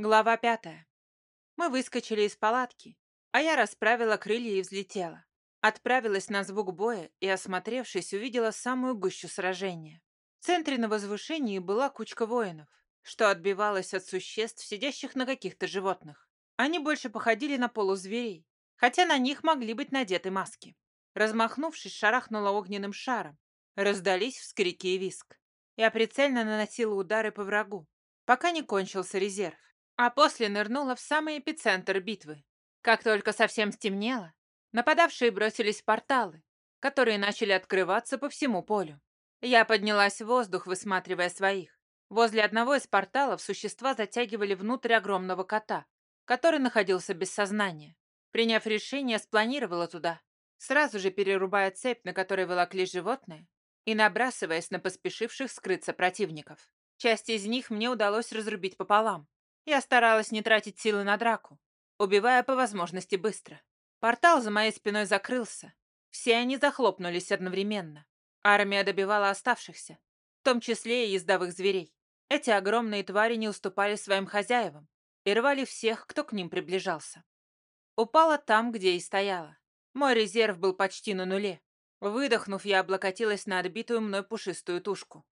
Глава пятая. Мы выскочили из палатки, а я расправила крылья и взлетела. Отправилась на звук боя и, осмотревшись, увидела самую гущу сражения. В центре на возвышении была кучка воинов, что отбивалась от существ, сидящих на каких-то животных. Они больше походили на полузверей, хотя на них могли быть надеты маски. Размахнувшись, шарахнула огненным шаром. Раздались вскрики и виск. Я прицельно наносила удары по врагу, пока не кончился резерв а после нырнула в самый эпицентр битвы. Как только совсем стемнело, нападавшие бросились в порталы, которые начали открываться по всему полю. Я поднялась в воздух, высматривая своих. Возле одного из порталов существа затягивали внутрь огромного кота, который находился без сознания. Приняв решение, спланировала туда, сразу же перерубая цепь, на которой волокли животное, и набрасываясь на поспешивших скрыться противников. Часть из них мне удалось разрубить пополам, я старалась не тратить силы на драку, убивая по возможности быстро. Портал за моей спиной закрылся. Все они захлопнулись одновременно. Армия добивала оставшихся, в том числе и ездовых зверей. Эти огромные твари не уступали своим хозяевам и рвали всех, кто к ним приближался. Упала там, где и стояла. Мой резерв был почти на нуле. Выдохнув, я облокотилась на отбитую мной пушистую тушку.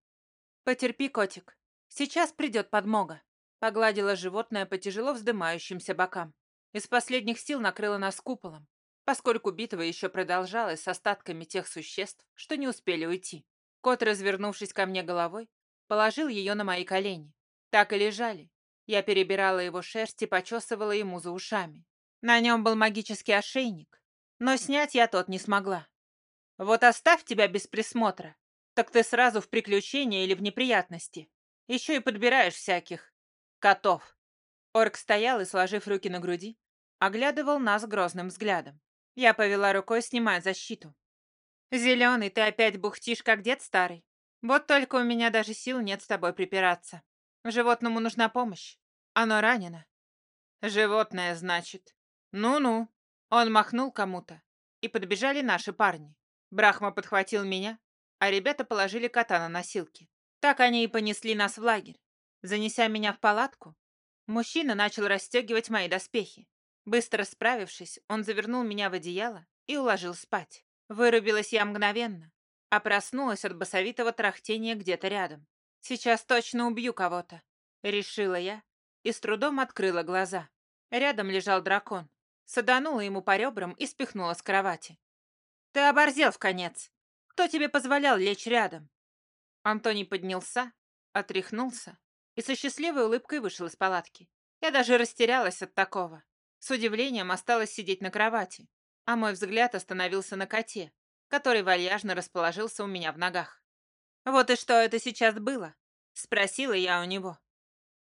«Потерпи, котик. Сейчас придет подмога». Погладила животное по тяжело вздымающимся бокам. Из последних сил накрыла нас куполом, поскольку битва еще продолжалась с остатками тех существ, что не успели уйти. Кот, развернувшись ко мне головой, положил ее на мои колени. Так и лежали. Я перебирала его шерсть и почесывала ему за ушами. На нем был магический ошейник, но снять я тот не смогла. Вот оставь тебя без присмотра, так ты сразу в приключения или в неприятности. Еще и подбираешь всяких. Котов. Орк стоял и, сложив руки на груди, оглядывал нас грозным взглядом. Я повела рукой, снимая защиту. «Зеленый, ты опять бухтишь, как дед старый. Вот только у меня даже сил нет с тобой припираться. Животному нужна помощь. Оно ранено». «Животное, значит. Ну-ну». Он махнул кому-то, и подбежали наши парни. Брахма подхватил меня, а ребята положили кота на носилки. Так они и понесли нас в лагерь. Занеся меня в палатку, мужчина начал расстегивать мои доспехи. Быстро справившись, он завернул меня в одеяло и уложил спать. Вырубилась я мгновенно, а проснулась от басовитого трахтения где-то рядом. Сейчас точно убью кого-то, решила я и с трудом открыла глаза. Рядом лежал дракон. Саданула ему по ребрам и спихнула с кровати. «Ты оборзел в конец! Кто тебе позволял лечь рядом?» Антоний поднялся, отряхнулся и со счастливой улыбкой вышел из палатки. Я даже растерялась от такого. С удивлением осталось сидеть на кровати, а мой взгляд остановился на коте, который вальяжно расположился у меня в ногах. «Вот и что это сейчас было?» — спросила я у него.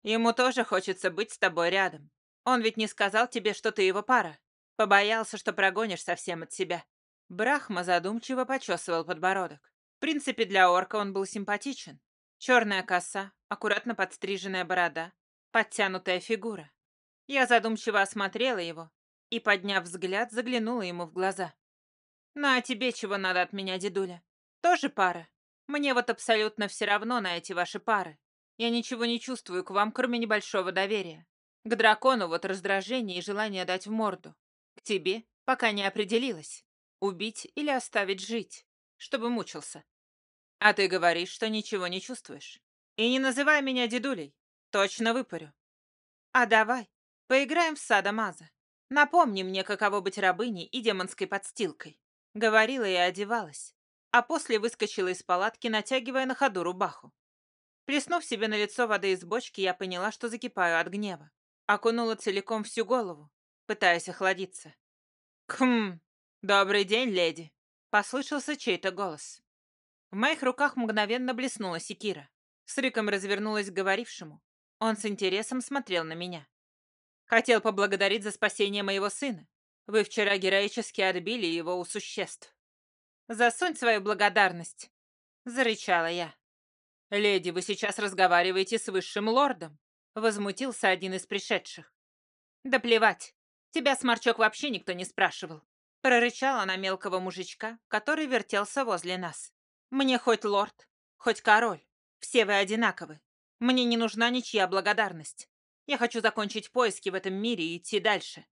«Ему тоже хочется быть с тобой рядом. Он ведь не сказал тебе, что ты его пара. Побоялся, что прогонишь совсем от себя». Брахма задумчиво почесывал подбородок. В принципе, для орка он был симпатичен. Черная коса, аккуратно подстриженная борода, подтянутая фигура. Я задумчиво осмотрела его и, подняв взгляд, заглянула ему в глаза. «Ну а тебе чего надо от меня, дедуля? Тоже пара? Мне вот абсолютно все равно на эти ваши пары. Я ничего не чувствую к вам, кроме небольшого доверия. К дракону вот раздражение и желание дать в морду. К тебе пока не определилась. Убить или оставить жить, чтобы мучился. А ты говоришь, что ничего не чувствуешь. И не называй меня дедулей. Точно выпарю. А давай, поиграем в сада Маза. Напомни мне, каково быть рабыней и демонской подстилкой. Говорила и одевалась. А после выскочила из палатки, натягивая на ходу рубаху. Плеснув себе на лицо воды из бочки, я поняла, что закипаю от гнева. Окунула целиком всю голову, пытаясь охладиться. «Хм, добрый день, леди!» — послышался чей-то голос. В моих руках мгновенно блеснула секира. С рыком развернулась к говорившему. Он с интересом смотрел на меня. Хотел поблагодарить за спасение моего сына. Вы вчера героически отбили его у существ. Засунь свою благодарность, зарычала я. Леди, вы сейчас разговариваете с высшим лордом, возмутился один из пришедших. Да плевать. Тебя, сморчок, вообще никто не спрашивал. Прорычала на мелкого мужичка, который вертелся возле нас. Мне хоть лорд, хоть король. Все вы одинаковы. Мне не нужна ничья благодарность. Я хочу закончить поиски в этом мире и идти дальше.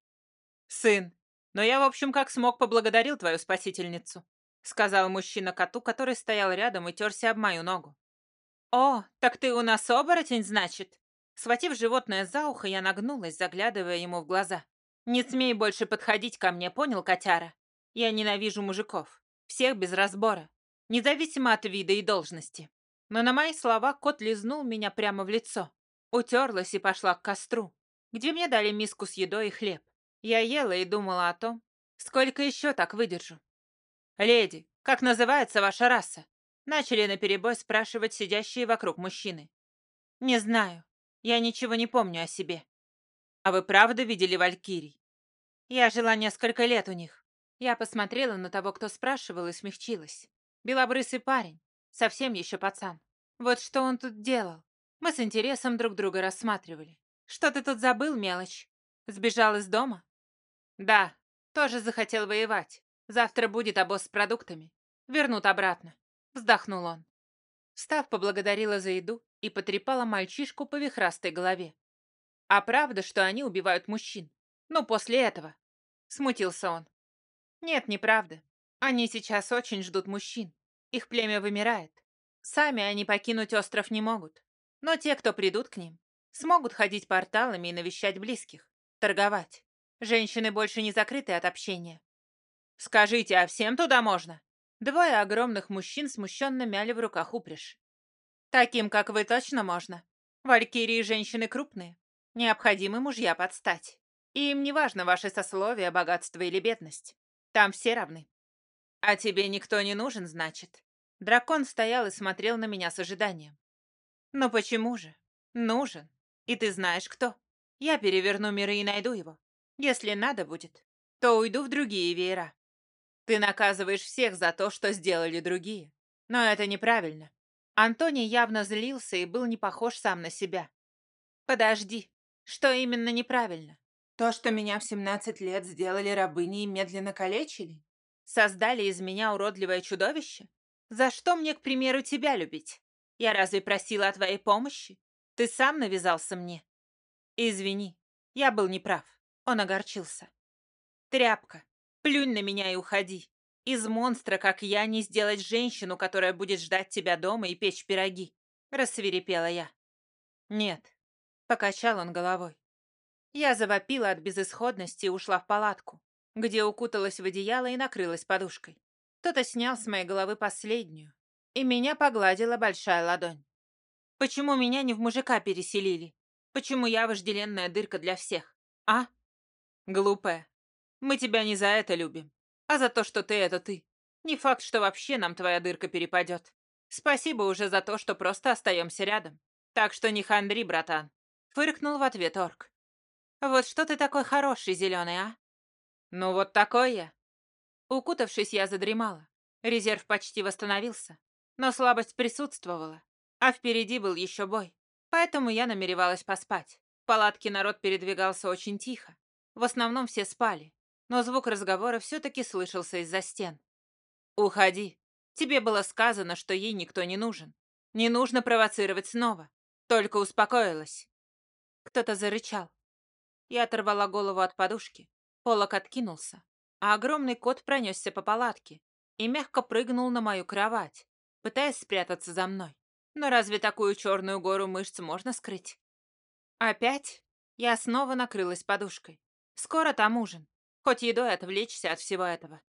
Сын, но я, в общем, как смог, поблагодарил твою спасительницу, сказал мужчина коту, который стоял рядом и терся об мою ногу. О, так ты у нас оборотень, значит? Схватив животное за ухо, я нагнулась, заглядывая ему в глаза. «Не смей больше подходить ко мне, понял, котяра? Я ненавижу мужиков. Всех без разбора. Независимо от вида и должности». Но на мои слова кот лизнул меня прямо в лицо. Утерлась и пошла к костру, где мне дали миску с едой и хлеб. Я ела и думала о том, сколько еще так выдержу. «Леди, как называется ваша раса?» Начали наперебой спрашивать сидящие вокруг мужчины. «Не знаю. Я ничего не помню о себе. А вы правда видели валькирий? Я жила несколько лет у них. Я посмотрела на того, кто спрашивал, и смягчилась. Белобрысый парень, совсем еще пацан. Вот что он тут делал. Мы с интересом друг друга рассматривали. Что ты тут забыл, мелочь? Сбежал из дома? Да, тоже захотел воевать. Завтра будет обоз с продуктами. Вернут обратно. Вздохнул он. Встав, поблагодарила за еду и потрепала мальчишку по вихрастой голове. «А правда, что они убивают мужчин? Ну, после этого?» Смутился он. «Нет, неправда. Они сейчас очень ждут мужчин. Их племя вымирает. Сами они покинуть остров не могут. Но те, кто придут к ним, смогут ходить порталами и навещать близких, торговать. Женщины больше не закрыты от общения. «Скажите, а всем туда можно?» Двое огромных мужчин смущенно мяли в руках упряжь. Таким, как вы, точно можно. Валькирии женщины крупные. Необходимы мужья подстать. И им не важно ваше сословие, богатство или бедность. Там все равны. А тебе никто не нужен, значит? Дракон стоял и смотрел на меня с ожиданием. Ну почему же? Нужен. И ты знаешь, кто. Я переверну миры и найду его. Если надо будет, то уйду в другие веера. Ты наказываешь всех за то, что сделали другие. Но это неправильно. Антоний явно злился и был не похож сам на себя. «Подожди, что именно неправильно? То, что меня в 17 лет сделали рабыней и медленно калечили? Создали из меня уродливое чудовище? За что мне, к примеру, тебя любить? Я разве просила о твоей помощи? Ты сам навязался мне. Извини, я был неправ. Он огорчился. Тряпка, плюнь на меня и уходи. Из монстра, как я, не сделать женщину, которая будет ждать тебя дома и печь пироги. Рассверепела я. Нет. Покачал он головой. Я завопила от безысходности и ушла в палатку, где укуталась в одеяло и накрылась подушкой. Кто-то снял с моей головы последнюю, и меня погладила большая ладонь. Почему меня не в мужика переселили? Почему я вожделенная дырка для всех? А? Глупая. Мы тебя не за это любим а за то, что ты — это ты. Не факт, что вообще нам твоя дырка перепадет. Спасибо уже за то, что просто остаемся рядом. Так что не хандри, братан. Фыркнул в ответ орк. Вот что ты такой хороший, зеленый, а? Ну вот такой я. Укутавшись, я задремала. Резерв почти восстановился. Но слабость присутствовала. А впереди был еще бой. Поэтому я намеревалась поспать. В палатке народ передвигался очень тихо. В основном все спали но звук разговора все-таки слышался из-за стен. «Уходи. Тебе было сказано, что ей никто не нужен. Не нужно провоцировать снова. Только успокоилась». Кто-то зарычал. Я оторвала голову от подушки. Полок откинулся, а огромный кот пронесся по палатке и мягко прыгнул на мою кровать, пытаясь спрятаться за мной. Но разве такую черную гору мышц можно скрыть? Опять? Я снова накрылась подушкой. Скоро там ужин. Хоть едой отвлечься от всего этого.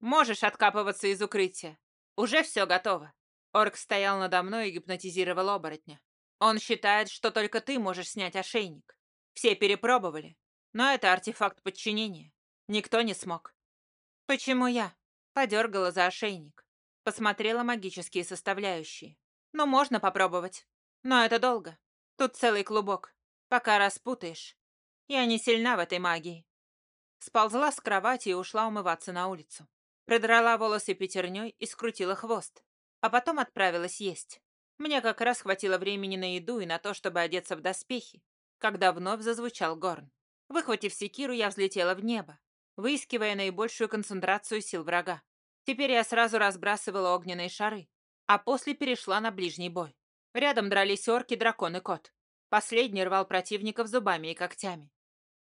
Можешь откапываться из укрытия. Уже все готово. Орк стоял надо мной и гипнотизировал оборотня. Он считает, что только ты можешь снять ошейник. Все перепробовали. Но это артефакт подчинения. Никто не смог. Почему я? Подергала за ошейник. Посмотрела магические составляющие. Ну, можно попробовать. Но это долго. Тут целый клубок. Пока распутаешь. Я не сильна в этой магии. Сползла с кровати и ушла умываться на улицу. Продрала волосы пятерней и скрутила хвост. А потом отправилась есть. Мне как раз хватило времени на еду и на то, чтобы одеться в доспехи, когда вновь зазвучал горн. Выхватив секиру, я взлетела в небо, выискивая наибольшую концентрацию сил врага. Теперь я сразу разбрасывала огненные шары, а после перешла на ближний бой. Рядом дрались орки, дракон и кот. Последний рвал противников зубами и когтями.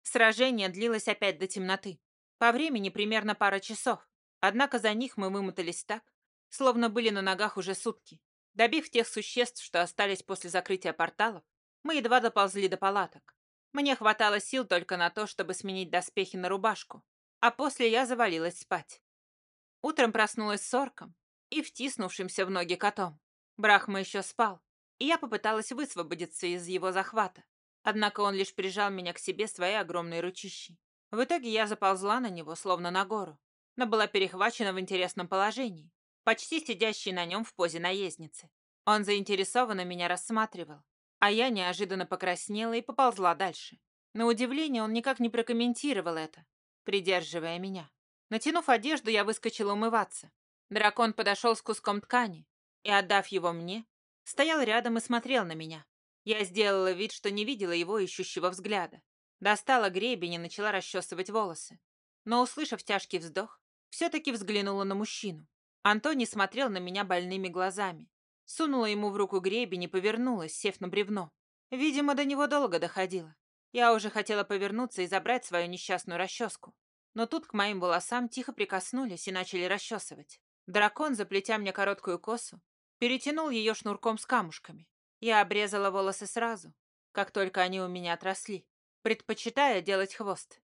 Сражение длилось опять до темноты. По времени примерно пара часов. Однако за них мы вымотались так, словно были на ногах уже сутки. Добив тех существ, что остались после закрытия порталов, мы едва доползли до палаток. Мне хватало сил только на то, чтобы сменить доспехи на рубашку, а после я завалилась спать. Утром проснулась с орком и втиснувшимся в ноги котом. Брахма еще спал, и я попыталась высвободиться из его захвата. Однако он лишь прижал меня к себе своей огромной ручищей. В итоге я заползла на него, словно на гору, но была перехвачена в интересном положении, почти сидящей на нем в позе наездницы. Он заинтересованно меня рассматривал, а я неожиданно покраснела и поползла дальше. На удивление он никак не прокомментировал это, придерживая меня. Натянув одежду, я выскочила умываться. Дракон подошел с куском ткани и, отдав его мне, стоял рядом и смотрел на меня. Я сделала вид, что не видела его ищущего взгляда. Достала гребень и начала расчесывать волосы. Но, услышав тяжкий вздох, все-таки взглянула на мужчину. Антони смотрел на меня больными глазами. Сунула ему в руку гребень и повернулась, сев на бревно. Видимо, до него долго доходило. Я уже хотела повернуться и забрать свою несчастную расческу. Но тут к моим волосам тихо прикоснулись и начали расчесывать. Дракон, заплетя мне короткую косу, перетянул ее шнурком с камушками. Я обрезала волосы сразу, как только они у меня отросли, предпочитая делать хвост.